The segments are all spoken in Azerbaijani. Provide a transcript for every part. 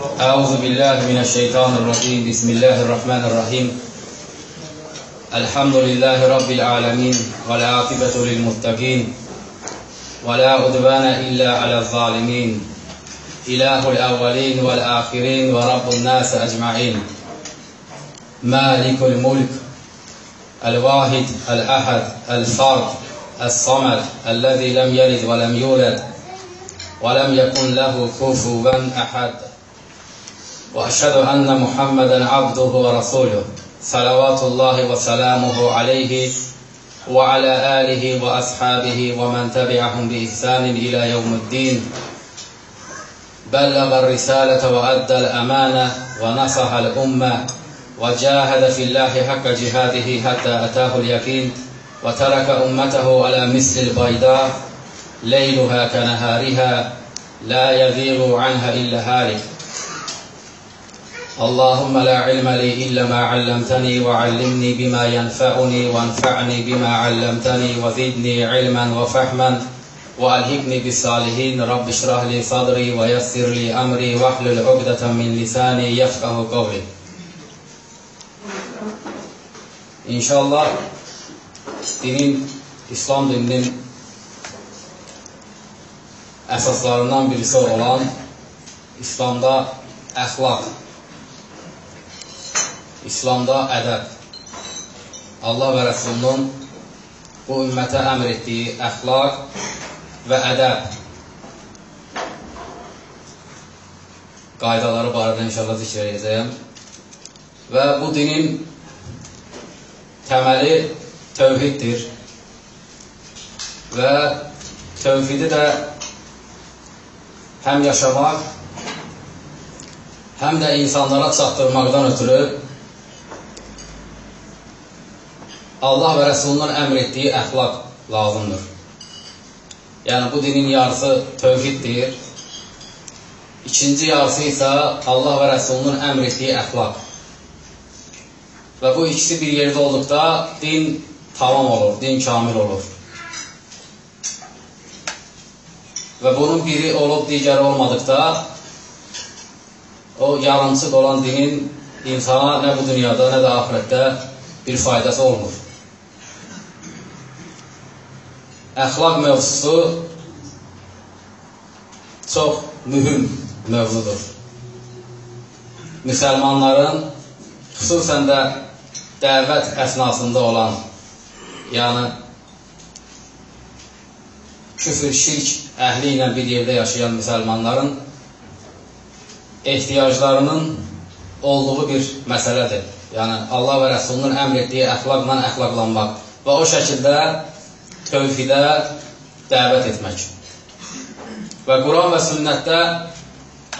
أعوذ بالله من الشيطان الرجيم. بسم الله الرحمن الرحيم. الحمد لله رب العالمين والعاقبة للمتقين ولا عدوان إلا على الظالمين. إله الأولين والآخرين ورب الناس أجمعين. مالك الملك الواحد الأحد الفرد الصمد الذي لم يلد ولم يولد ولم يكن له كفوا أحد. وأشهد أن محمدا عبده ورسوله صلوات الله وسلامه عليه وعلى آله وأصحابه ومن تبعهم بإحسان إلى يوم الدين. بلغ الرسالة وأدى الأمانة ونصح الأمة وجاهد في الله حق جهاده حتى أتاه اليقين وترك أمته على مثل البيضاء ليلها كنهارها لا يزيغ عنها إلا هالك. اللهم لا علم لي إلا ما علمتني وعلمني بما ينفعني وانفعني بما علمتني وزدني علما وفهما وألهمني بالصالحين. رب اشرح لي صدري ويسر لي أمري واحلل عقدة من لساني يفقه قولي. İnşallah dinin, İslam dininin əsaslarından birisi olan İslamda əxlaq, İslamda ədəb, Allah və Rəsulunun bu ümmətə əmr etdiyi əxlaq və ədəb qaydaları barədə inşallah zikr edəcəyəm. Və bu dinin təməli tövhiddir və tövhidi də həm yaşamaq, həm də insanlara çatdırmaqdan ötürü Allah və Rəsulunun əmr etdiyi əxlaq lazımdır. Yəni, bu dinin yarısı tövhiddir. İkinci yarısı isə Allah və Rəsulunun əmr etdiyi əxlaq. Və bu ikisi bir yerdə olduqda din tamam olur, din kamil olur. Və bunun biri olub, digəri olmadıqda o yarımçıq olan dinin insana nə bu dünyada, nə də ahirətdə bir faydası olmur. Əxlaq mövzusu çox mühüm mövzudur. Müsəlmanların xüsusən də dəvət əsnasında olan, yəni küfür, şirk əhli ilə bir yerdə yaşayan müsəlmanların ehtiyaclarının olduğu bir məsələdir. Yəni, Allah və Rəsulunun əmr etdiyi əxlaqla əxlaqlanmaq və o şəkildə tövhidə dəvət etmək. Və Quran və sünnətdə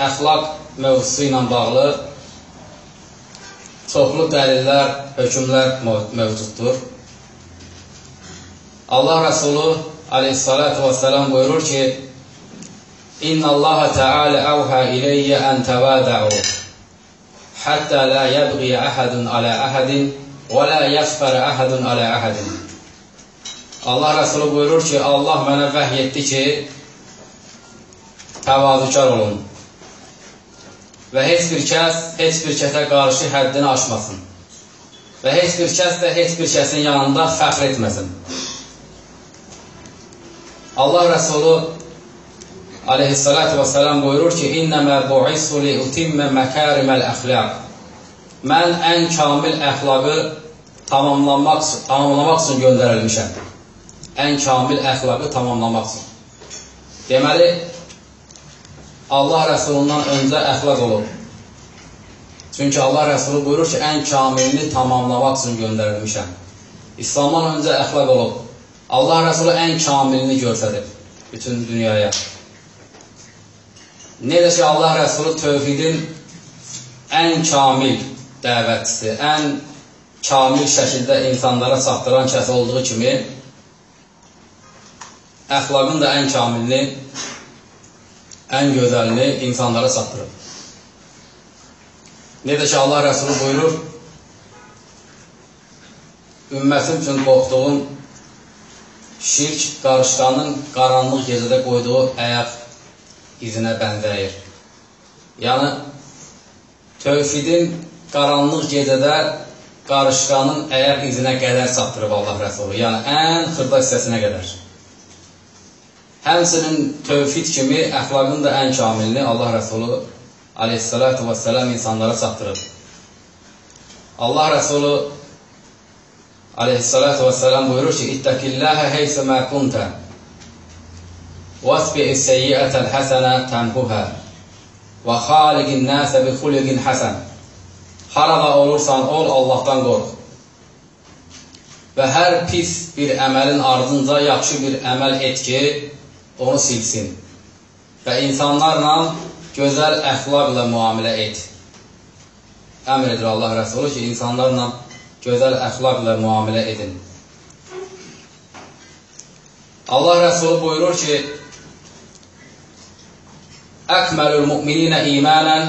əxlaq mövzusu ilə bağlı çoxlu dəlillər, hökmlər mövcuddur. Allah Rəsulu aleyhissalatu vesselam buyurur ki, İnna Allah Teala avha ileyye en tevada'u hatta la yabghi ahadun ala ahadin və la yəxfər ahadun ala ahadin. Allah Rəsulu buyurur ki, Allah mənə vəhy etdi ki, təvazükar olun və heç bir kəs heç bir kəsə qarşı həddini aşmasın və heç bir kəs də heç bir kəsin yanında fəxr etməsin. Allah Rəsulu aleyhissalatu vesselam buyurur ki, İnnəmə bu'isu li utimmə məkariməl əxlaq. Mən ən kamil əxlaqı tamamlamaq, tamamlamaq üçün göndərilmişəm. Ən kamil əxlaqı tamamlamaq üçün. Deməli, Allah Rəsulundan öncə əxlaq olub. Çünki Allah Rəsulu buyurur ki, ən kamilini tamamlamaq üçün göndərilmişəm. İslamdan öncə əxlaq olub. Allah Rəsulu ən kamilini göstərir bütün dünyaya. Necə ki, Allah Rəsulu tövhidin ən kamil dəvətçisi, ən kamil şəkildə insanlara çatdıran kəs olduğu kimi, əxlaqın da ən kamilini, ən gözəlini insanlara çatdırır. Necə ki, Allah Rəsulu buyurur, ümmətim üçün qorxduğum şirk qarışqanın qaranlıq gecədə qoyduğu əyaq izinə bənzəyir. Yəni, tövhidin qaranlıq gecədə qarışqanın əyər izinə qədər çatdırıb Allah Rəsulu. Yəni, ən xırda hissəsinə qədər. Həmsinin tövhid kimi əxlaqın da ən kamilini Allah Rəsulu aleyhissalatu vesselam insanlara çatdırıb. Allah Rəsulu aleyhissalatu vesselam buyurur ki, İttəkilləhə heysəmə kuntə واتبع السيئة الحسنة تمحها وخالق الناس بخلق حسن Harada olursan ol, Allahdan qorx. Və hər pis bir əməlin ardınca yaxşı bir əməl et ki, onu silsin. Və insanlarla gözəl əxlaqla müamilə et. Əmr edir Allah Rəsulü ki, insanlarla gözəl əxlaqla müamilə edin. Allah Rəsulü buyurur ki, Əkməlül müminə imanən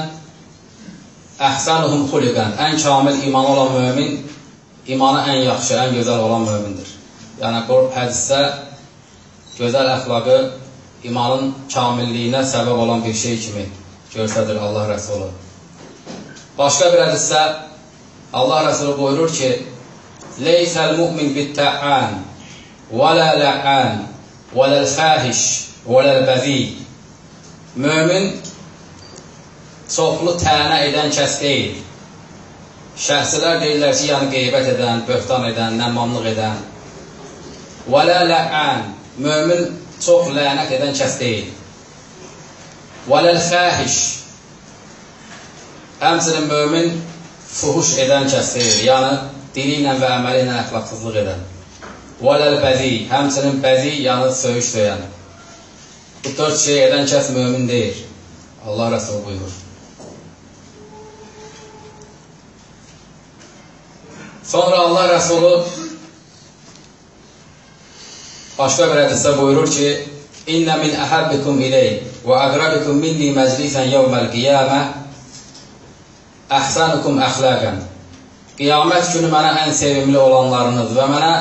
əhsənuhum xuliqən. Ən kamil imanı olan mömin, imanı ən yaxşı, ən gözəl olan mömindir. Yəni, hədisdə gözəl əxlaqı imanın kamilliyinə səbəb olan bir şey kimi görsədir Allah Rəsulü. Başqa bir hədisdə Allah Rəsulü buyurur ki, Leysəl mümin bittə'an, və lə lə'an, və ləl fəhiş, və ləl bəzi. Mömin çoxlu tənə edən kəs deyil. Şəxsilər deyirlər ki, yəni qeybət edən, böhtan edən, nəmmamlıq edən. Və lə lə'an, mömin çox lənət edən kəs deyil. Və ləl fəhiş, həmsinin mömin fuhuş edən kəs deyil, yəni dili ilə və əməli ilə əxlaqsızlıq edən. Və ləl bəzi, yəni söyüş döyən. Bu dörd şey edən kəs mömin deyil. Allah Rəsulü buyurur. Sonra Allah Rəsulü başqa bir hədisdə buyurur ki, İnnə min əhəbbikum iley və əqrabikum minni məclisən yevməl qiyamə əhsənukum əxləqən. Qiyamət günü mənə ən sevimli olanlarınız və mənə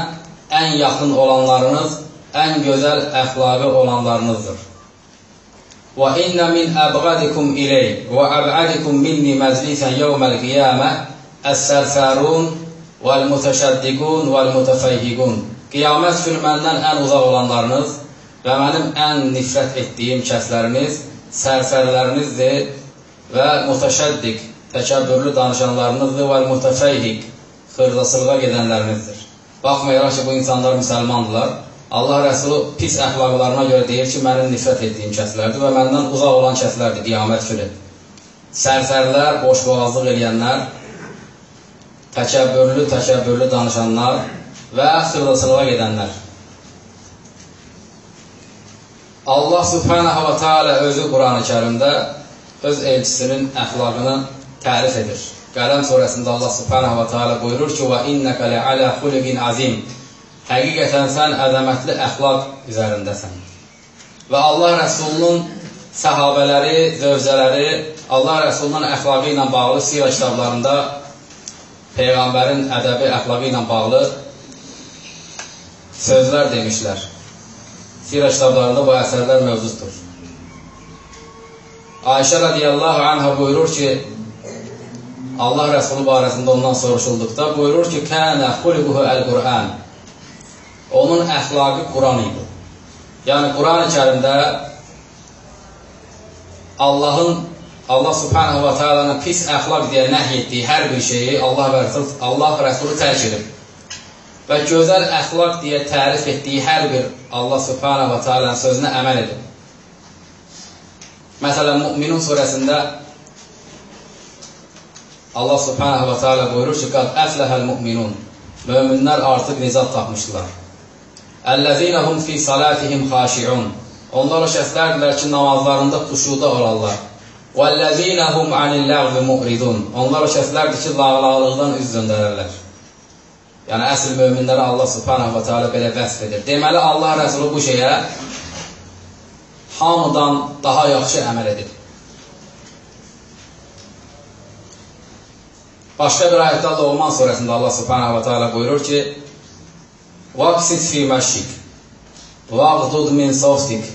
ən yaxın olanlarınız, ən gözəl əxlaqı olanlarınızdır. Və innə min əbğadikum iley və əb'adikum minni məclisən yevməl qiyamə əs-sərfərun vəl-mütəşəddiqun vəl-mütəfəyhiqun. Qiyamət günü məndən ən uzaq olanlarınız və mənim ən nifrət etdiyim kəsləriniz sərsərlərinizdir və mütəşəddiq, təkəbbürlü danışanlarınızdır və mütəfəyhiq, xırdasılığa gedənlərinizdir. Baxmayaraq ki, bu insanlar müsəlmandırlar. Allah Rəsulu pis əxlaqlarına görə deyir ki, mənim nifrət etdiyim kəslərdir və məndən uzaq olan kəslərdir qiyamət günü. Sərsərlər, boşboğazlıq eləyənlər, təkəbbürlü, təkəbbürlü danışanlar və xırdasılığa gedənlər. Allah subhanahu wa ta'ala özü Quran-ı kərimdə öz elçisinin əxlaqını tərif edir. Qələm surəsində Allah subhanahu wa ta'ala buyurur ki, innəkə lə'alə xuliqin azim. Həqiqətən sən əzəmətli əxlaq üzərindəsən. Və Allah Rəsulunun səhabələri, zövcələri Allah Rəsulunun əxlaqı ilə bağlı sirə kitablarında Peyğəmbərin ədəbi, əxlaqı ilə bağlı sözlər demişlər. Sirə kitablarında bu əsərlər mövcuddur. Ayşə radiyallahu anhə buyurur ki, Allah Rəsulü barəsində ondan soruşulduqda buyurur ki, Kənə xuliquhu əl-Qur'an. Onun əxlaqı Quran idi. Yəni, Quran-ı kərimdə Allahın Allah subhanahu wa ta'alanın pis əxlaq deyə nəhy etdiyi hər bir şeyi Allah və Rəsul, Allah Rəsulü tərk edib və gözəl əxlaq deyə tərif etdiyi hər bir Allah subhanahu wa ta'ala sözünə əməl edin. Məsələn, Müminun surəsində Allah subhanahu wa ta'ala buyurur ki, qad əfləhəl müminun, möminlər artıq nizad tapmışdılar. Əlləzinəhum fi salatihim xaşiun, onlar o şəxslərdirlər ki, namazlarında xuşuda olarlar. Vəlləzinəhum anilləğvi mu'ridun, onlar o şəxslərdir ki, lağlağlıqdan üz döndərərlər. Yəni əsl möminlərə Allah Subhanahu va Taala belə vəsf edir. Deməli Allah Rəsulu bu şeyə hamıdan daha yaxşı əməl edir. Başqa bir ayətdə Loğman surəsində Allah Subhanahu va Taala buyurur ki: "Vaqsit fi mashik, waqdud min sawtik,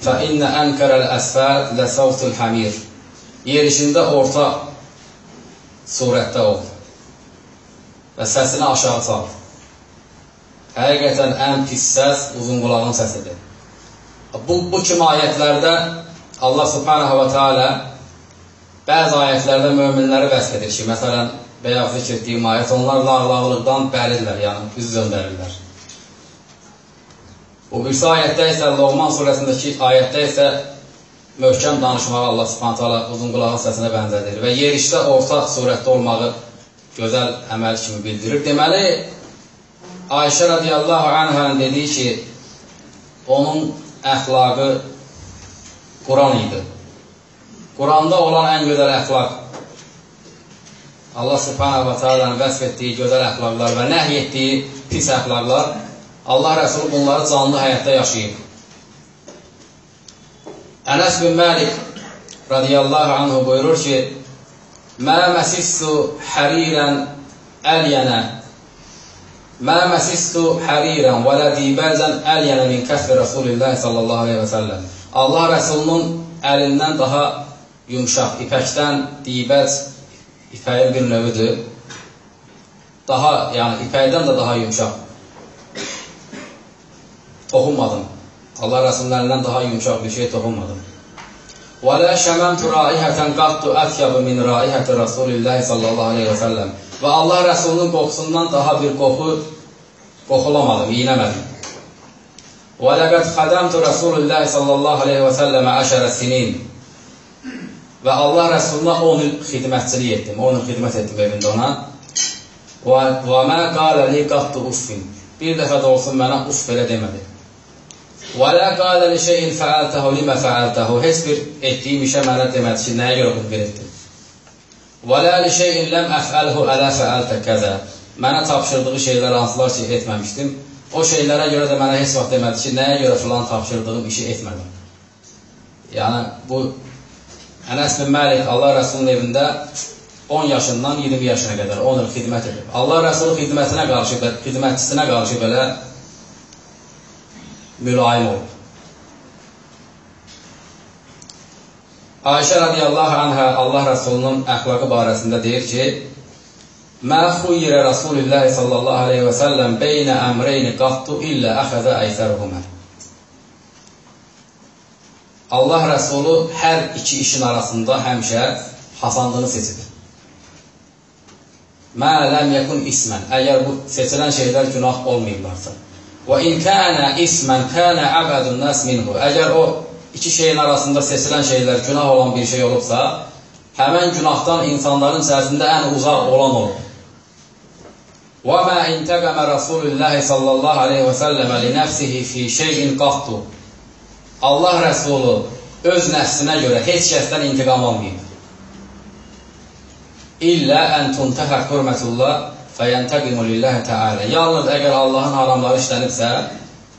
fa inna ankaral asfal la sawtul hamir." Yerişində orta surətdə olur və səsini aşağı çal. Həqiqətən ən pis səs uzun qulağın səsidir. Bu, bu kimi ayətlərdə Allah subhanahu wa ta'ala bəzi ayətlərdə möminləri vəsf edir ki, məsələn, bayaq zikr etdiyim ayət, onlar lağlaqlıqdan bəridirlər, yəni üz döndərirlər. Bu birisi ayətdə isə, Loğman surəsindəki ayətdə isə möhkəm danışmağı Allah subhanət hala uzun qulağın səsinə bənzədir və yerişdə orta surətdə olmağı gözəl əməl kimi bildirir. Deməli, Ayşə radiyallahu anhənin dediyi ki, onun əxlaqı Quran idi. Quranda olan ən gözəl əxlaq Allah subhanahu wa ta'alanın vəsf etdiyi gözəl əxlaqlar və nəhy etdiyi pis əxlaqlar Allah Rəsulü bunları canlı həyatda yaşayıb. Ənəs bin Məlik radiyallahu anhu buyurur ki, Mə məsissu hərirən əlyənə Mə məsissu hərirən və lə dibəzən əlyənə min kəsbi Rasulillah sallallahu aleyhi və səlləm. Allah Rəsulunun əlindən daha yumşaq, ipəkdən dibəz ipəyin bir növüdür. Daha, yəni ipəkdən də daha yumşaq. Toxunmadım. Allah Rəsulunun əlindən daha yumşaq bir şey toxunmadım. Və lə şəməntu raihətən qattu ətyabu min raihəti Rasulillahi sallallahu aleyhi və səlləm. Və Allah Rəsulunun qoxusundan daha bir qoxu qoxulamadım, iynəmədim. Və ləqəd xədəmtu Rasulillahi sallallahu aleyhi və səlləmə əşərə sinin. Və Allah Rəsuluna 10 il xidmətçilik etdim, 10 il xidmət etdim evində ona. Mə qalə li qattu uffin. Bir dəfə də olsun mənə uff belə demədi. Və lə qalə li şeyin fəəltəhu limə fəəltəhu. Heç bir etdiyim işə mənə demədi ki, nəyə görə bunu belə etdim. Və lə li şeyin ləm əfəlhu ələ fəəltə kəzə. Mənə tapşırdığı şeylər hansılar ki, etməmişdim. O şeylərə görə də mənə heç vaxt demədi ki, nəyə görə filan tapşırdığım işi etmədim. Yəni, bu Ənəs bin Məlik Allah Rəsulunun evində 10 yaşından 20 yaşına qədər 10 il xidmət edib. Allah Rəsulü xidmətinə qarşı, xidmətçisinə qarşı belə mülayim olub. Ayşə radiyallahu anhə Allah Rəsulunun əxlaqı barəsində deyir ki, Mə xuyyirə Rasulullah sallallahu aleyhi və səlləm beynə əmreyni qattu illə əxəzə əysərhumə. Allah Rəsulu hər iki işin arasında həmişə hasandını seçir. Mə ləm yəkun ismən. Əgər bu seçilən şeylər günah olmayıblarsa. Və in kənə ismən kənə əbədun nəs minhu. Əgər o iki şeyin arasında seçilən şeylər günah olan bir şey olubsa, həmən günahdan insanların içərisində ən uzaq olan olur. Və mə intəqəmə Rasulullah sallallahu aleyhi və səlləmə li nəfsihi fi şeyin qattu. Allah Rəsulu öz nəfsinə görə heç kəsdən intiqam almayıb. İllə ən tuntəhə hürmətullah fəyəntəqimu lillahi təalə. Yalnız əgər Allahın haramları işlənibsə,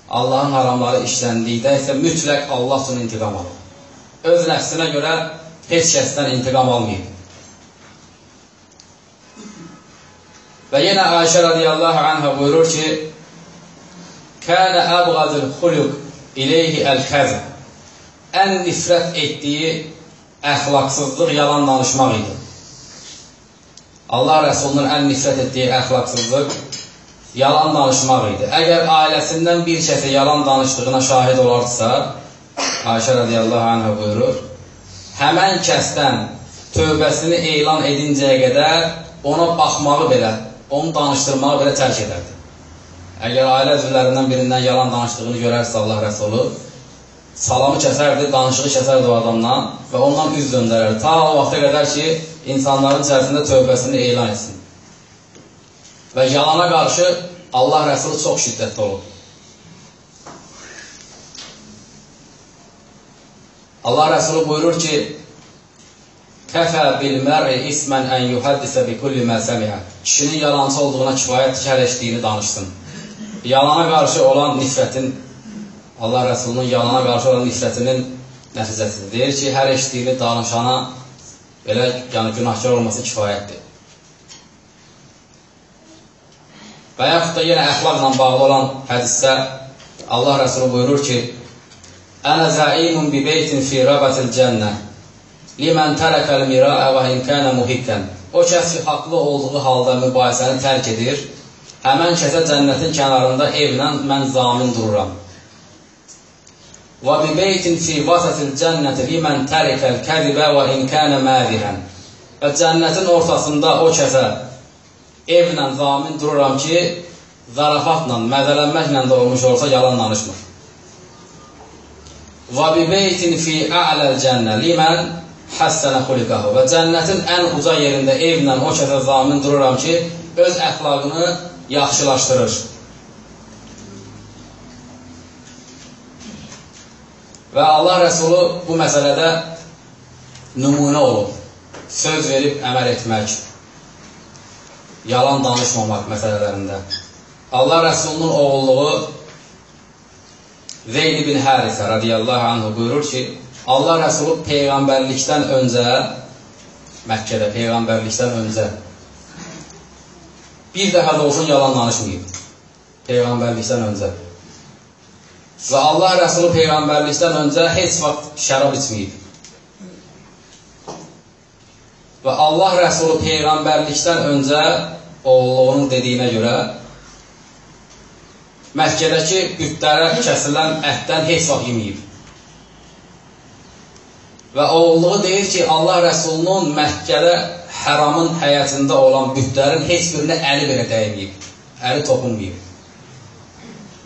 Allahın haramları işləndikdə isə mütləq Allah üçün intiqam alır. Öz nəfsinə görə heç kəsdən intiqam almayıb. Və yenə Ayşə radiyallahu anhə buyurur ki, Kənə əbğadül xuluq ileyhi əl-kəzb. Ən nifrət etdiyi əxlaqsızlıq yalan danışmaq idi. Allah Rəsulunun ən nifrət etdiyi əxlaqsızlıq yalan danışmaq idi. Əgər ailəsindən bir kəsə yalan danışdığına şahid olarsa, Ayşə radiyallahu anhə buyurur, həmən kəsdən tövbəsini elan edincəyə qədər ona baxmağı belə, onu danışdırmağı belə tərk edərdi. Əgər ailə üzvlərindən birindən yalan danışdığını görərsə Allah Rəsulu, salamı kəsərdi, danışığı kəsərdi o adamdan və ondan üz döndərərdi. Ta o vaxta qədər ki, insanların içərisində tövbəsini elan etsin. Və yalana qarşı Allah Rəsulu çox şiddətli olur. Allah Rəsulu buyurur ki, Kəfə bil mər'i ismən ən yuhəddisə bi kulli mə səmiə. Kişinin yalancı olduğuna kifayət ki, hər eşdiyini danışsın yalana qarşı olan nifrətin, Allah Rəsulunun yalana qarşı olan nifrətinin nəticəsidir. Deyir ki, hər eşdiyini danışana belə yəni, günahkar olması kifayətdir. Və yaxud da yenə əxlaqla bağlı olan hədisdə Allah Rəsulü buyurur ki, Ənə zəimun bi beytin fi rabatil cənnə Limən tərəkəl miraə və inkənə muhikkən. O kəs ki, haqlı olduğu halda mübahisəni tərk edir, həmən kəsə cənnətin kənarında evlə mən zamin dururam. Və bi beytin fi vasatil cənnəti limən tərəkəl kədibə və inkənə mədihən. Və cənnətin ortasında o kəsə evlə zamin dururam ki, zarafatla, məzələnməklə də olmuş olsa yalan danışmır. Və bi beytin fi a'ləl cənnə limən həssənə xuliqəhu və cənnətin ən uca yerində evlə o kəsə zamin dururam ki, öz əxlaqını yaxşılaşdırır. Və Allah Rəsulu bu məsələdə nümunə olub, söz verib əməl etmək, yalan danışmamaq məsələlərində. Allah Rəsulunun oğulluğu Zeyd ibn Hərisə radiyallahu anhu buyurur ki, Allah Rəsulu Peyğəmbərlikdən öncə, Məkkədə Peyğəmbərlikdən öncə bir dəfə də olsun yalan danışmayıb. Peyğəmbərlikdən öncə. Və Allah Rəsulu Peyğəmbərlikdən öncə heç vaxt şərab içməyib. Və Allah Rəsulu Peyğəmbərlikdən öncə oğulluğunun dediyinə görə Məkkədəki bütlərə kəsilən ətdən heç vaxt yeməyib. Və oğulluğu deyir ki, Allah Rəsulunun Məkkədə həramın həyatında olan bütlərin heç birinə əli belə dəyməyib, əli toxunmayıb.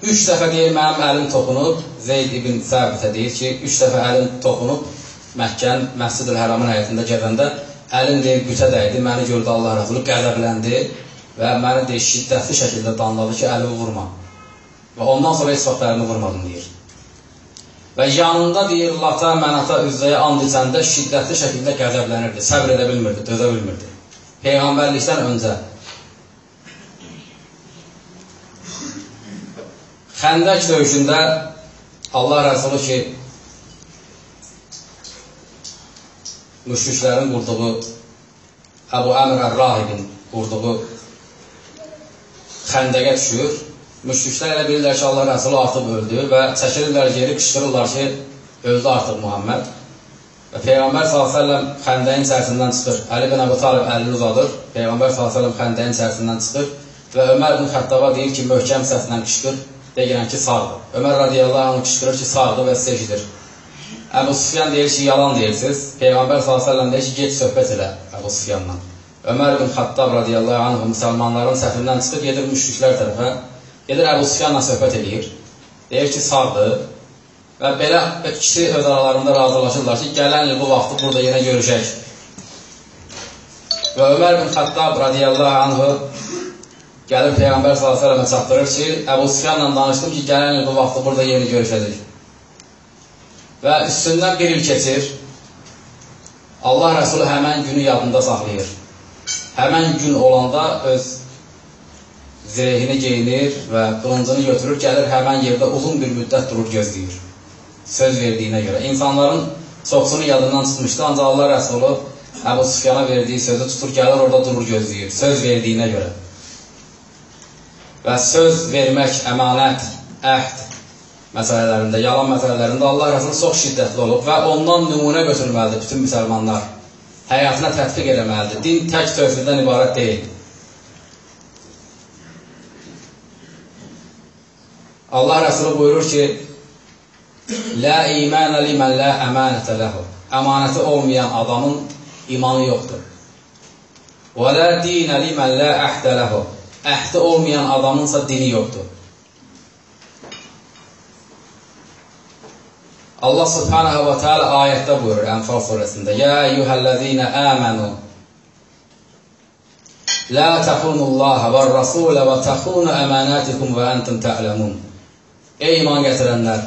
Üç dəfə deyir, mənim əlim toxunub, Zeyd ibn Səbitə deyir ki, üç dəfə əlim toxunub Məkkənin Məscid-ül Həramın həyatında gəzəndə əlim deyir, bütə dəydi, məni gördü Allah Rəsulü, qəzəbləndi və məni deyir, şiddətli şəkildə danladı ki, əlimi vurma. Və ondan sonra heç vaxt əlimi vurmadım deyir. Və yanında deyir, Lata, Mənata, Üzzəyə and içəndə şiddətli şəkildə qəzəblənirdi, səbr edə bilmirdi, dözə bilmirdi. Peyğəmbərlikdən öncə. Xəndək döyüşündə Allah Rəsulu ki, müşriklərin qurduğu, Əbu Əmr Ər-Rahibin qurduğu xəndəqə düşür müşriklər elə bilirlər ki, Allah Rəsulü artıq öldü və çəkilirlər geri, qışqırırlar ki, öldü artıq Muhammed. Və Peyğəmbər s.ə.v xəndəyin içərisindən çıxır. Əli bin Əbu Talib əlini uzadır. Peyğəmbər s.ə.v xəndəyin içərisindən çıxır və Ömər bin Xəttaba deyir ki, möhkəm səslə qışqır, deyirən ki, sağdır. Ömər radiyallahu anh qışqırır ki, sağdır və sizə eşidir. Əbu Sufyan deyir ki, yalan deyirsiniz. Peyğəmbər s.ə.v deyir ki, get söhbət elə Əbu Sufyanla. Ömər bin Xəttab radiyallahu anh müsəlmanların səfindən çıxıb gedir müşriklər tərəfə Gedir Əbu Sufyanla söhbət edir. Deyir ki, sağdır. Və belə ikisi öz aralarında razılaşırlar ki, gələn il bu vaxtı burada yenə görüşək. Və Ömər bin Xattab radiyallahu anhu gəlir Peyğəmbər s.ə.və çatdırır ki, Əbu Sufyanla danışdım ki, gələn il bu vaxtı burada yeni görüşəcək. Və üstündən bir il keçir, Allah Rəsulü həmən günü yadında saxlayır. Həmən gün olanda öz zirehini geyinir və qılıncını götürür, gəlir həmən yerdə uzun bir müddət durur, gözləyir. Söz verdiyinə görə. İnsanların çoxsunu yadından çıxmışdı, ancaq Allah Rəsulü Əbu Sufyana verdiyi sözü tutur, gəlir orada durur, gözləyir. Söz verdiyinə görə. Və söz vermək, əmanət, əhd məsələlərində, yalan məsələlərində Allah Rəsulü çox şiddətli olub və ondan nümunə götürməlidir bütün müsəlmanlar. Həyatına tətbiq eləməlidir. Din tək tövhiddən ibarət deyil. Allah Rəsulü buyurur ki, Lə imənə limən lə əmanətə ləhu. Əmanəti olmayan adamın imanı yoxdur. Və lə dinə limən lə əhdə ləhu. Əhdi olmayan adamınsa dini yoxdur. Allah subhanahu wa ta'ala ayətdə buyurur Ənfal surəsində Yə eyyuhəl-ləzīnə əmənu Lə təxunullaha və rasulə və təxunu əmanətikum və əntum tə'ləmun Ey iman gətirənlər,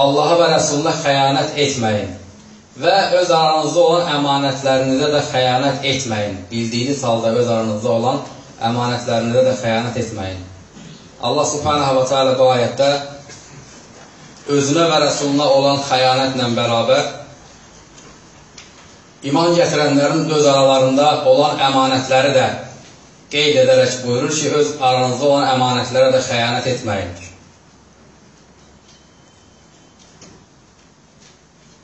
Allaha və Rəsuluna xəyanət etməyin və öz aranızda olan əmanətlərinizə də xəyanət etməyin. Bildiyiniz halda öz aranızda olan əmanətlərinizə də xəyanət etməyin. Allah subhanahu wa ta'ala bu ayətdə özünə və Rəsuluna olan xəyanətlə bərabər iman gətirənlərin öz aralarında olan əmanətləri də qeyd edərək buyurur ki, öz aranızda olan əmanətlərə də xəyanət etməyin.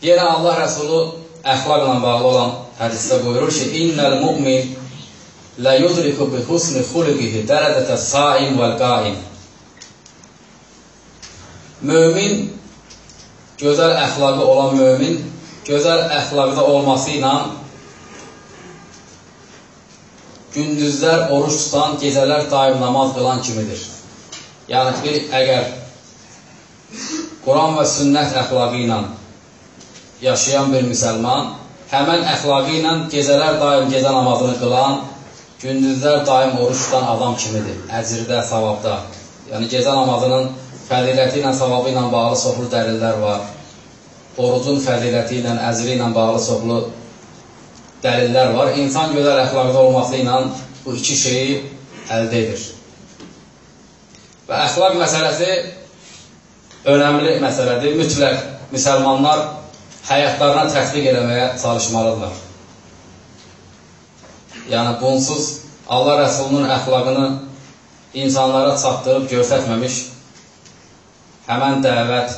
Yenə Allah Rəsulu əxlaqla bağlı olan hədisdə buyurur ki, İnnəl mu'min lə yudriku bi husni xuliqihi dərədətə saim vəl qaim. Mömin, gözəl əxlaqı olan mömin, gözəl əxlaqda olması ilə gündüzlər oruç tutan, gecələr daim namaz qılan kimidir. Yəni, bir əgər Quran və sünnət əxlaqı ilə yaşayan bir müsəlman, həmən əxlaqı ilə gecələr daim gecə namazını qılan, gündüzlər daim oruç tutan adam kimidir, əcrdə, savabda. Yəni, gecə namazının fəziləti ilə, savabı ilə bağlı çoxlu dəlillər var. Orucun fəziləti ilə, əcri ilə bağlı çoxlu dəlillər var. İnsan gözəl əxlaqda olması ilə bu iki şeyi əldə edir. Və əxlaq məsələsi önəmli məsələdir. Mütləq müsəlmanlar həyatlarına tətbiq eləməyə çalışmalıdırlar. Yəni, bunsuz Allah Rəsulunun əxlaqını insanlara çatdırıb göstərməmiş həmən dəvət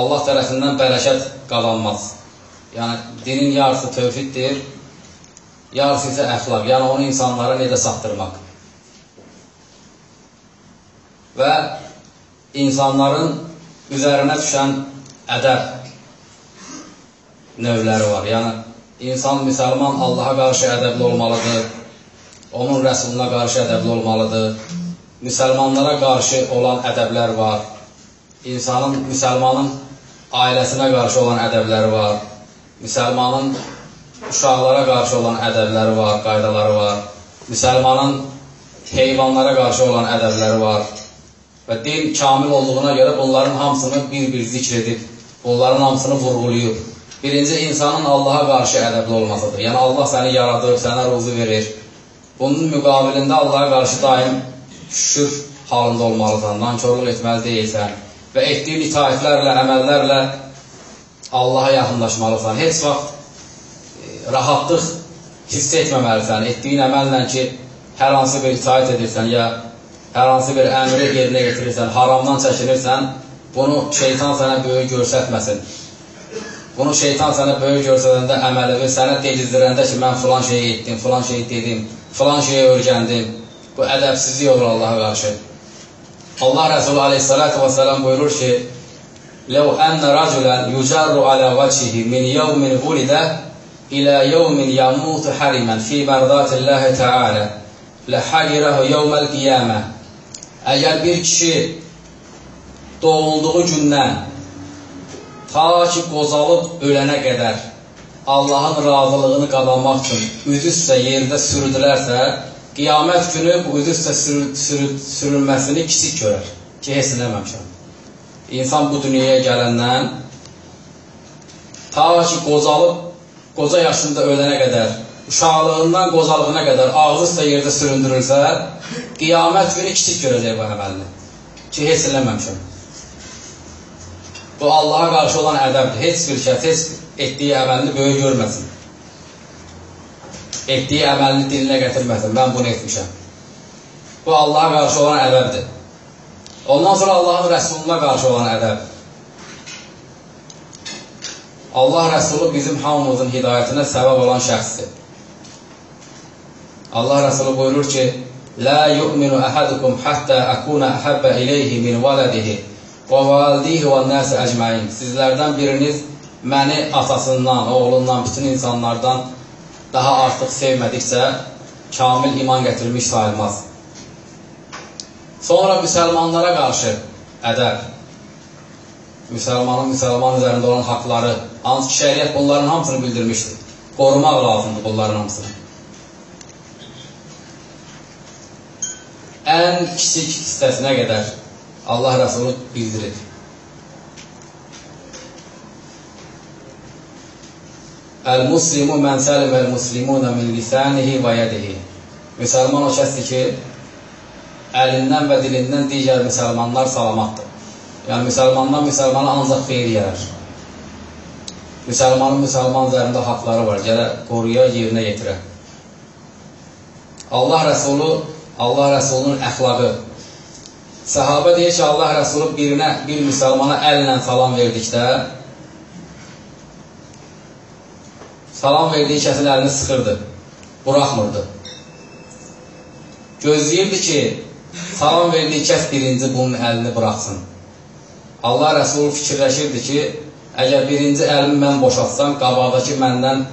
Allah tərəfindən bərəkət qazanmaz. Yəni, dinin yarısı tövhiddir, yarısı isə əxlaq. Yəni, onu insanlara necə çatdırmaq. və insanların üzərinə düşən ədəb növləri var. Yəni, insan, müsəlman Allaha qarşı ədəbli olmalıdır, onun rəsuluna qarşı ədəbli olmalıdır, müsəlmanlara qarşı olan ədəblər var, insanın, müsəlmanın ailəsinə qarşı olan ədəbləri var, müsəlmanın uşaqlara qarşı olan ədəbləri var, qaydaları var, müsəlmanın heyvanlara qarşı olan ədəbləri var, və din kamil olduğuna görə bunların hamısını bir-bir zikr edib, bunların hamısını vurğulayıb. Birinci, insanın Allaha qarşı ədəbli olmasıdır. Yəni, Allah səni yaradıb, sənə ruzu verir. Bunun müqabilində Allaha qarşı daim şükür halında olmalısan, nankörlük etməli deyilsən və etdiyin itaətlərlə, əməllərlə Allaha yaxınlaşmalısan. Heç vaxt e, rahatlıq hiss etməməlisən. Etdiyin əməllə ki, hər hansı bir itaət edirsən ya hər hansı bir əmri yerinə yetirirsən, haramdan çəkinirsən, bunu şeytan sənə böyük görsətməsin. Bunu şeytan sənə böyük görsədəndə əməlini sənə dedizdirəndə ki, mən filan şeyi etdim, filan şeyi dedim, filan şeyi öyrəndim. Bu ədəbsizlik olur Allaha qarşı. Allah Rəsulü aleyhissalatu vesselam buyurur ki, لو أن رجلا يجر على وجهه من يوم ولد إلى يوم يموت حرما في مرضات الله تعالى لحجره يوم القيامة Əgər bir kişi doğulduğu gündən ta ki qozalıb ölənə qədər Allahın razılığını qazanmaq üçün üzü üstə yerdə sürüdülərsə, qiyamət günü bu üzü üstə sürü, sürü, sürülməsini kiçik görər ki, heç eləməmişəm. İnsan bu dünyaya gələndən ta ki qozalıb, qoca yaşında ölənə qədər uşaqlığından qozalığına qədər ağzı üstə yerdə süründürülsə, qiyamət günü kiçik görəcək bu əməlini. Ki, heç eləməmişəm. Bu, Allaha qarşı olan ədəbdir. Heç bir heç etdiyi əməlini böyük görməsin. Etdiyi əməlini dilinə gətirməsin. Mən bunu etmişəm. Bu, Allaha qarşı olan ədəbdir. Ondan sonra Allahın rəsuluna qarşı olan ədəb. Allah rəsulu bizim hamımızın hidayətinə səbəb olan şəxsdir. Allah Resulü buyurur ki, La yu'minu ahadukum hatta akuna ahabba ileyhi min valadihi və validihi və nəsi əcməin. Sizlərdən biriniz məni atasından, oğlundan, bütün insanlardan daha artıq sevmədiksə, kamil iman gətirmiş sayılmaz. Sonra müsəlmanlara qarşı ədəb, müsəlmanın müsəlman üzərində olan haqları, hansı ki, şəriət bunların hamısını bildirmişdir. Qorumaq lazımdır bunların hamısını. ən kiçik hissəsinə qədər Allah Rəsulu bildirir. Əl-muslimu mən səlim əl-muslimuna min lisanihi və yədihi. Müsəlman o kəsdir ki, əlindən və dilindən digər müsəlmanlar salamatdır. Yəni, müsəlmandan müsəlmana ancaq xeyir yarar. Müsəlmanın müsəlman üzərində haqları var, gələ qoruya, yerinə yetirə. Allah Rəsulu Allah Rəsulunun əxlaqı Səhabə deyir ki, Allah Rəsulü birinə, bir müsəlmana əllə salam verdikdə, salam verdiyi kəsin əlini sıxırdı, buraxmırdı. Gözləyirdi ki, salam verdiyi kəs birinci bunun əlini buraxsın. Allah Rəsulü fikirləşirdi ki, əgər birinci əlimi mən boşaltsam, qabaqdakı məndən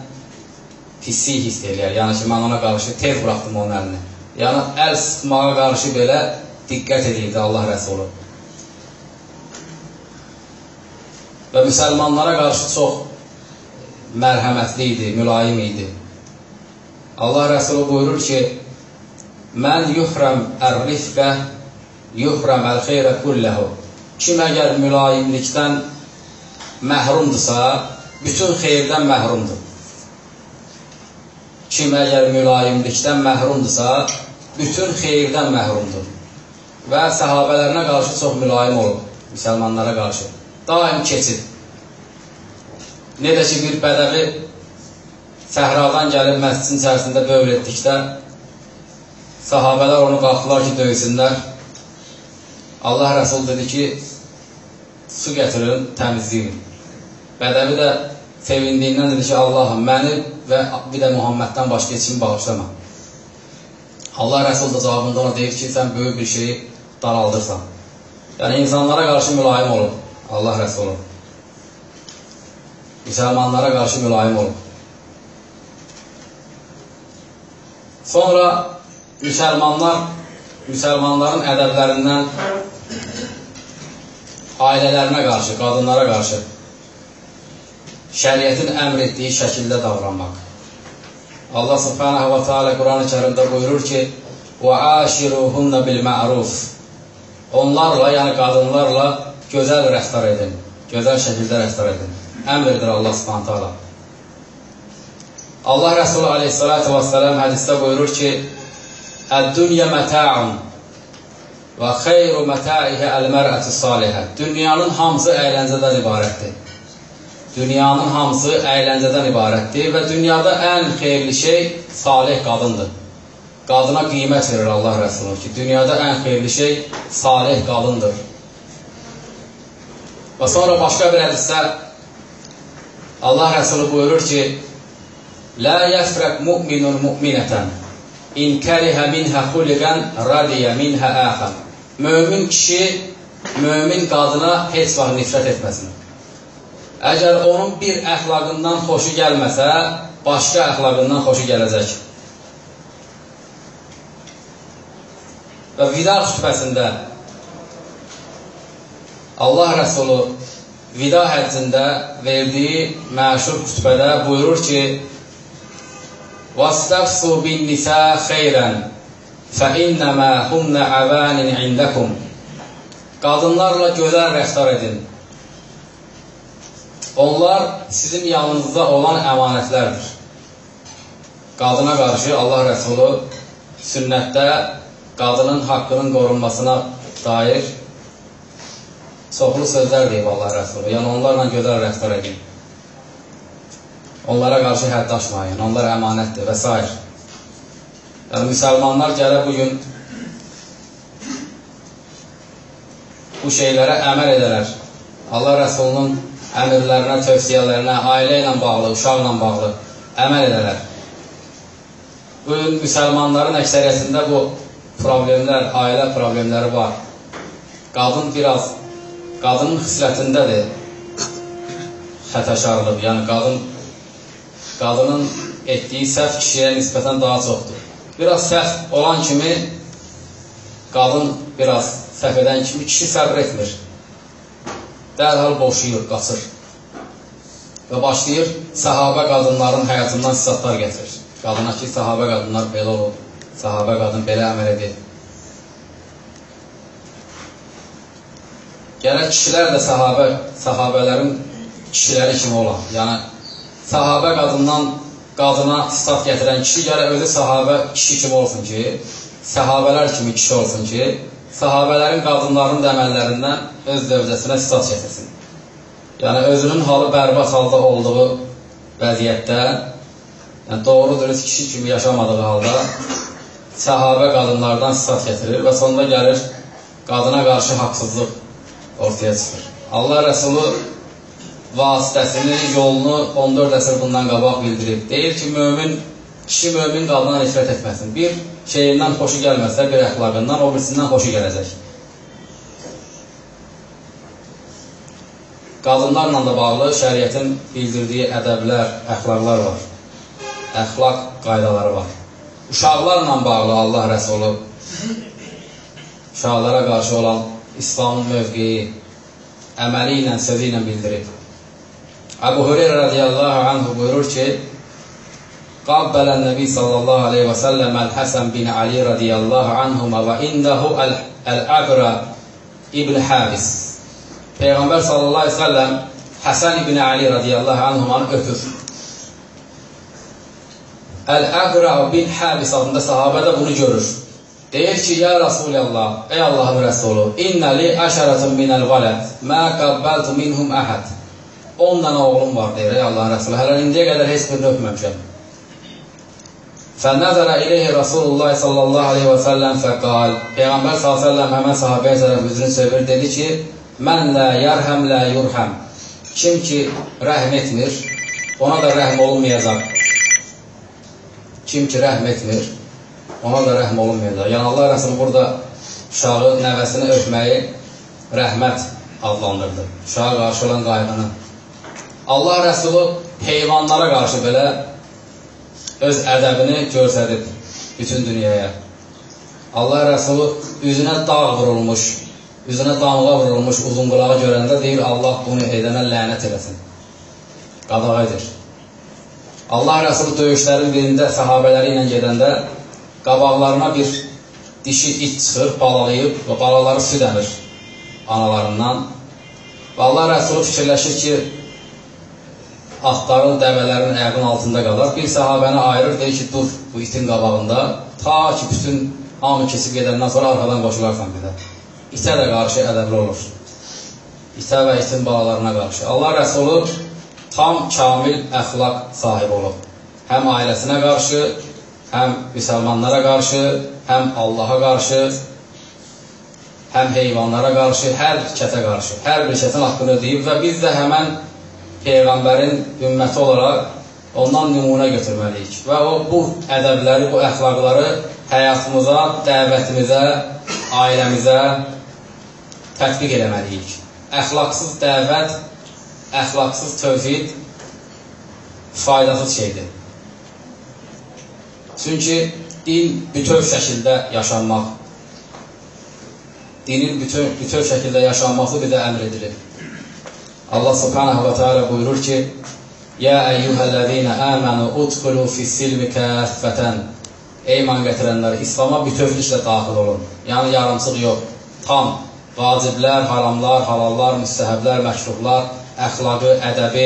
pislik hiss eləyər. Yəni ki, mən ona qarşı tez buraxdım onun əlini. Yəni, əl sıxmağa qarşı belə diqqət edirdi Allah Rəsulü. Və müsəlmanlara qarşı çox mərhəmətli idi, mülayim idi. Allah Rəsulü buyurur ki, Mən yuhram ər-rifqə, yuhram əl-xeyrə kulləhu. Kim əgər mülayimlikdən məhrumdursa, bütün xeyirdən məhrumdur. Kim əgər mülayimlikdən məhrumdursa, bütün xeyirdən məhrumdur. Və səhabələrinə qarşı çox mülayim olub, müsəlmanlara qarşı. Daim keçid. Necə ki, bir bədəvi səhradan gəlib məscidin içərisində bövr etdikdə, sahabələr onu qalxdılar ki, döysünlər. Allah Rəsul dedi ki, su gətirin, təmizləyin. Bədəvi də sevindiyindən dedi ki, Allahım, məni və bir də Muhamməddən başqa heç kimi bağışlama. Allah Rəsul da cavabında ona deyir ki, sən böyük bir şeyi daraldırsan. Yəni, insanlara qarşı mülayim olun, Allah Rəsulu. Müsəlmanlara qarşı mülayim olun. Sonra müsəlmanlar, müsəlmanların ədəblərindən ailələrinə qarşı, qadınlara qarşı şəriətin əmr etdiyi şəkildə davranmaq. Allah subhanahu wa ta'ala Quran-ı kərimdə buyurur ki, وَعَاشِرُهُنَّ بِالْمَعْرُفِ Onlarla, yəni qadınlarla gözəl rəftar edin, gözəl şəkildə rəftar edin. Əmrdir Allah subhanahu ta'ala. Allah Rəsulü aleyhissalatu vesselam hədisdə buyurur ki, Əd-dünya məta'un və xeyru məta'ihə əl-mər'əti salihə. Dünyanın hamısı əyləncədən ibarətdir. Dünyanın hamısı əyləncədən ibarətdir və dünyada ən xeyirli şey salih qadındır. Qadına qiymət verir Allah Rəsulü ki, dünyada ən xeyirli şey salih qadındır. Və sonra başqa bir hədisdə Allah Rəsulü buyurur ki, Lə yəfrəq mu'minun mu'minətən in kərihə minhə xuliqən radiyə minhə əxən. Mömin kişi mömin qadına heç vaxt nifrət etməsin. Əgər onun bir əxlaqından xoşu gəlməsə, başqa əxlaqından xoşu gələcək. Və vida xütbəsində Allah Rəsulu vida həccində verdiyi məşhur xütbədə buyurur ki, وَاسْتَفْسُوا بِالنِّسَاء خَيْرًا فَإِنَّمَا هُنَّ عَوَانٍ عِنْدَكُمْ Qadınlarla gözəl rəftar edin. Onlar sizin yanınızda olan əmanətlərdir. Qadına qarşı Allah Rəsulü sünnətdə qadının haqqının qorunmasına dair çoxlu sözlər deyib Allah Rəsulü. Yəni, onlarla gözəl rəftar edin. Onlara qarşı hədd aşmayın, onlar əmanətdir və s. Yəni, müsəlmanlar gələ bugün bu şeylərə əməl edərlər. Allah Rəsulunun əmirlərinə, tövsiyələrinə, ailə ilə bağlı, uşaqla bağlı əməl edələr. Bu gün müsəlmanların əksəriyyətində bu problemlər, ailə problemləri var. Qadın biraz, qadının xislətindədir xətəşarlıq, yəni qadın, qadının etdiyi səhv kişiyə nisbətən daha çoxdur. Biraz səhv olan kimi, qadın biraz səhv edən kimi kişi səbr etmir dərhal boşuyur, qaçır. Və başlayır səhabə qadınların həyatından sisatlar gətirir. Qadına ki, səhabə qadınlar belə olub, səhabə qadın belə əməl edir. Gərək kişilər də səhabə, səhabələrin kişiləri kimi olan. Yəni, səhabə qadından qadına sisat gətirən kişi gərək özü səhabə kişi kimi olsun ki, səhabələr kimi kişi olsun ki, sahabələrin qadınların da əməllərindən öz dövcəsinə stat gətirsin. Yəni, özünün halı bərbət halda olduğu vəziyyətdə, yəni, doğru dürüst kişi kimi yaşamadığı halda səhabə qadınlardan stat gətirir və sonunda gəlir qadına qarşı haqsızlıq ortaya çıxır. Allah Rəsulu vasitəsini, yolunu 14 əsr bundan qabaq bildirib. Deyir ki, mömin, kişi mömin qadına nifrət etməsin. Bir şeyindən xoşu gəlməsə, bir əxlaqından, o birisindən xoşu gələcək. Qadınlarla da bağlı şəriətin bildirdiyi ədəblər, əxlaqlar var. Əxlaq qaydaları var. Uşaqlarla bağlı Allah Rəsulu uşaqlara qarşı olan İslamın mövqeyi əməli ilə, sözü ilə bildirib. Əbu Hüreyra radiyallahu anhu buyurur ki, Qabbələ Nəbi sallallahu aleyhi və səlləm Əl-Həsən bin Ali radiyallahu anhuma və indəhu Əl-Əqra İbn Həbis. Peyğəmbər sallallahu aleyhi və səlləm Həsən ibn Ali radiyallahu anhumanı öpür. Əl-Əqra bin Həbis adında sahabə də bunu görür. Deyir ki, ya Rasulallah, ey Allahın Rəsulu, innə li əşərətun minəl vələd, mə qəbbəltu minhum əhəd. 10 dənə oğlum var, deyir, ey Allahın Rəsulu, hələ indiyə qədər heç birini öpməmişəm. Fənəzərə ileyhi Rasulullah sallallahu aleyhi və səlləm fəqal, Peyğəmbər sallallahu aleyhi və səlləm həmən sahabəyə tərəf üzrünü çevir, dedi ki, mən lə yərhəm lə yurhəm. Kim ki, rəhm etmir, ona da rəhm olunmayacaq. Kim ki, rəhm etmir, ona da rəhm olunmayacaq. Yəni, Allah Rəsulü burada uşağı, nəvəsini öpməyi rəhmət adlandırdı. Uşağa qarşı olan qayğını. Allah Rəsulu heyvanlara qarşı belə öz ədəbini göstərib bütün dünyaya. Allah Rəsulu üzünə dağ vurulmuş, üzünə damğa vurulmuş uzun qulağı görəndə deyir, Allah bunu edənə lənət eləsin. Qadağa edir. Allah Rəsulu döyüşlərin birində səhabələri ilə gedəndə qabaqlarına bir dişi it çıxır, balalayıb və balaları süd əmir analarından. Və Allah Rəsulu fikirləşir ki, atların, dəvələrin əyaqın altında qalar. Bir səhabəni ayırır, deyir ki, dur bu itin qabağında, ta ki, bütün hamı kesib gedəndən sonra arxadan qoşularsan bir də. İtə də qarşı ədəbli olur. İtə və itin balalarına qarşı. Allah Rəsulu tam kamil əxlaq sahibi olub. Həm ailəsinə qarşı, həm müsəlmanlara qarşı, həm Allaha qarşı, həm heyvanlara qarşı, hər kətə qarşı, hər bir kətin haqqını ödəyib və biz də həmən Peyğəmbərin ümməti olaraq ondan nümunə götürməliyik. Və o, bu ədəbləri, bu əxlaqları həyatımıza, dəvətimizə, ailəmizə tətbiq eləməliyik. Əxlaqsız dəvət, əxlaqsız tövhid faydasız şeydir. Çünki din bütöv şəkildə yaşanmaq, dinin bütöv, bütöv şəkildə yaşanması bir də əmr edilir. Allah subhanahu wa ta'ala buyurur ki, Ya əyyuhəl-ləzīnə əmənu udxulu fis-silmi kəffətən Ey iman gətirənlər, İslama bütövlüklə daxil olun. Yəni, yarımçıq yox, tam, vaciblər, haramlar, halallar, müstəhəblər, məkruhlar, əxlaqı, ədəbi,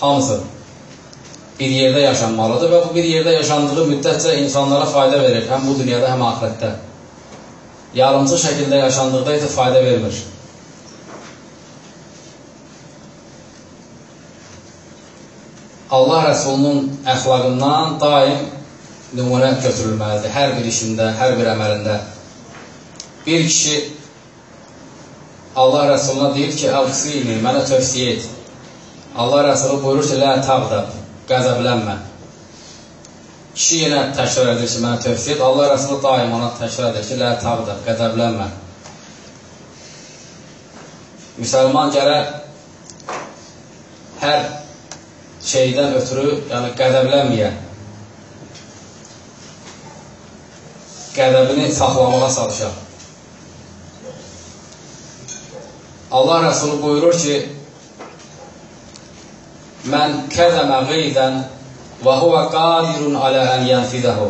hamısı bir yerdə yaşanmalıdır və bu bir yerdə yaşandığı müddətcə insanlara fayda verir, həm bu dünyada, həm ahirətdə. Yarımçıq şəkildə yaşandıqda isə fayda vermir. Allah Rəsulunun əxlaqından daim nümunə götürülməlidir. Hər bir işində, hər bir əməlində. Bir kişi Allah Rəsuluna deyir ki, əvsini, mənə tövsiyə et. Allah Rəsulu buyurur ki, lə tağdab, qəzəblənmə. Kişi yenə təkrar edir ki, mənə tövsiyə et. Allah Rəsulu daim ona təkrar edir ki, lə tağdab, qəzəblənmə. Müsəlman gərək hər şeydən ötürü, yəni qədəblənməyən, qədəbini saxlamağa çalışar. Allah Rəsulu buyurur ki, Mən kəzəmə qeydən və huvə qadirun alə ən yənfidəhu.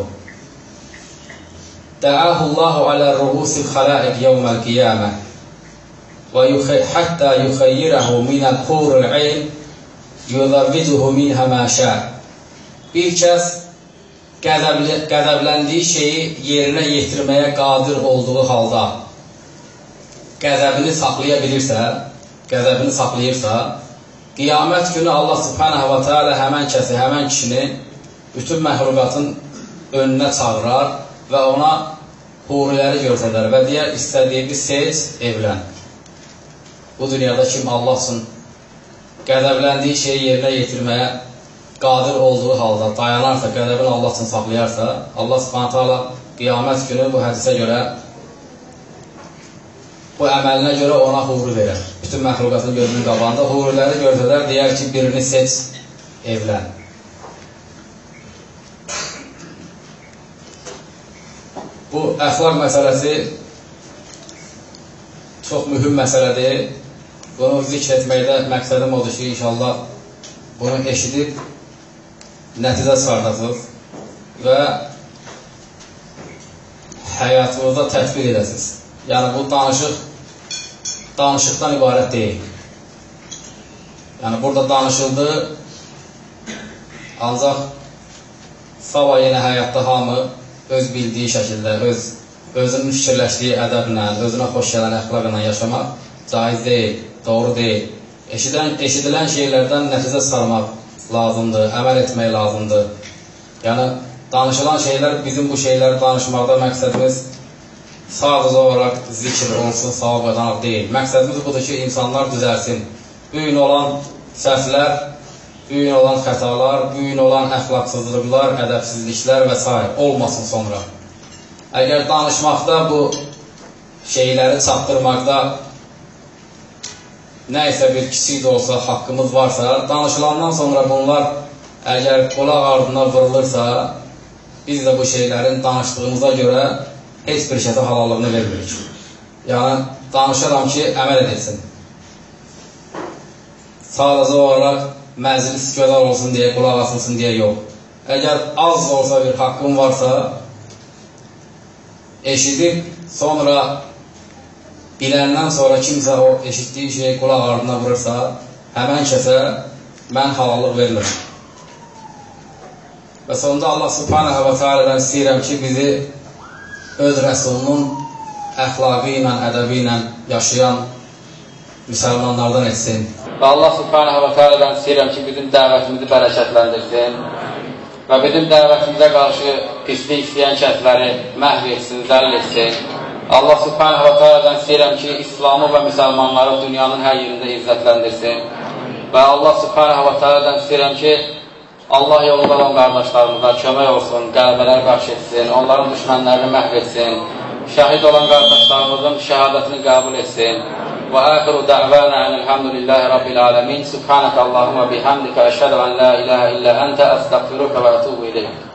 Dəəhu Allahu alə ruhusil xələiq yevməl qiyamə və həttə yuxəyyirəhu minəl qurul ilm yuzavvicuhu minhə məşə. Bir kəs qədəbli, qədəbləndiyi şeyi yerinə yetirməyə qadir olduğu halda qədəbini saxlaya bilirsə, qədəbini saxlayırsa, qiyamət günü Allah subhanahu wa ta'ala həmən kəsi, həmən kişini bütün məxluqatın önünə çağırar və ona huriləri görsədər və deyər, istədiyini seç, evlən. Bu dünyada kim Allah üçün qədəbləndiyi şeyi yerinə yetirməyə qadir olduğu halda dayanarsa, qədəbini Allah üçün saxlayarsa, Allah subhanətə ala qiyamət günü bu hədisə görə bu əməlinə görə ona huru verər. Bütün məxluqatın gözünün qabağında huriləri görsədər, deyər ki, birini seç, evlən. Bu əxlaq məsələsi çox mühüm məsələdir. Bunu zikr etməkdə məqsədim odur ki, inşallah bunu eşidib nəticə çıxardasınız və həyatınızda tətbiq edəsiniz. Yəni, bu danışıq danışıqdan ibarət deyil. Yəni, burada danışıldı, ancaq sabah yenə həyatda hamı öz bildiyi şəkildə, öz özünün fikirləşdiyi ədəblə, özünə xoş gələn əxlaqla yaşamaq caiz deyil, doğru deyil. Eşidən, eşidilən şeylərdən nəticə çıxarmaq lazımdır, əməl etmək lazımdır. Yəni, danışılan şeylər, bizim bu şeyləri danışmaqda məqsədimiz sadəcə olaraq zikr olsun, savab qazanaq deyil. Məqsədimiz budur ki, insanlar düzəlsin. Bu gün olan səhvlər, bu gün olan xətalar, bu gün olan əxlaqsızlıqlar, ədəbsizliklər və s. olmasın sonra. Əgər danışmaqda bu şeyləri çatdırmaqda nə isə bir kiçik də olsa haqqımız varsa, danışılandan sonra bunlar əgər qolaq ardına vurulursa, biz də bu şeylərin danışdığımıza görə heç bir kəsə halallığını vermirik. Yəni, danışıram ki, əməl edilsin. Sadəcə olaraq məclis gözəl olsun deyə, qulaq asılsın deyə yox. Əgər az olsa bir haqqım varsa, eşidib sonra biləndən sonra kimsə o eşitdiyi şeyi qulaq ardına vurursa, həmən kəsə mən halallıq verilirəm. Və sonunda Allah subhanəhə və tealədən istəyirəm ki, bizi öz rəsulunun əxlaqı ilə, ədəbi ilə yaşayan müsəlmanlardan etsin. Və Allah subhanəhə və tealədən istəyirəm ki, bizim dəvətimizi bərəkətləndirsin və bizim dəvətimizə qarşı pislik istəyən kəsləri məhv etsin, zəll etsin. Allah subhanə və tealədən istəyirəm ki, İslamı və müsəlmanları dünyanın hər yerində izzətləndirsin. Və Allah subhanə və tealədən istəyirəm ki, Allah yolunda olan qardaşlarımıza kömək olsun, qələbələr bəxş etsin, onların düşmənlərini məhv etsin, şəhid olan qardaşlarımızın şəhadətini qəbul etsin. Və əxiru dəvənə ənəlhamdülilləhi rabbil aləmin, subhanəkə Allahümə bihamdikə əşhədə ən la iləhə illə əntə əstəqfiruqə və ətubu iləyik.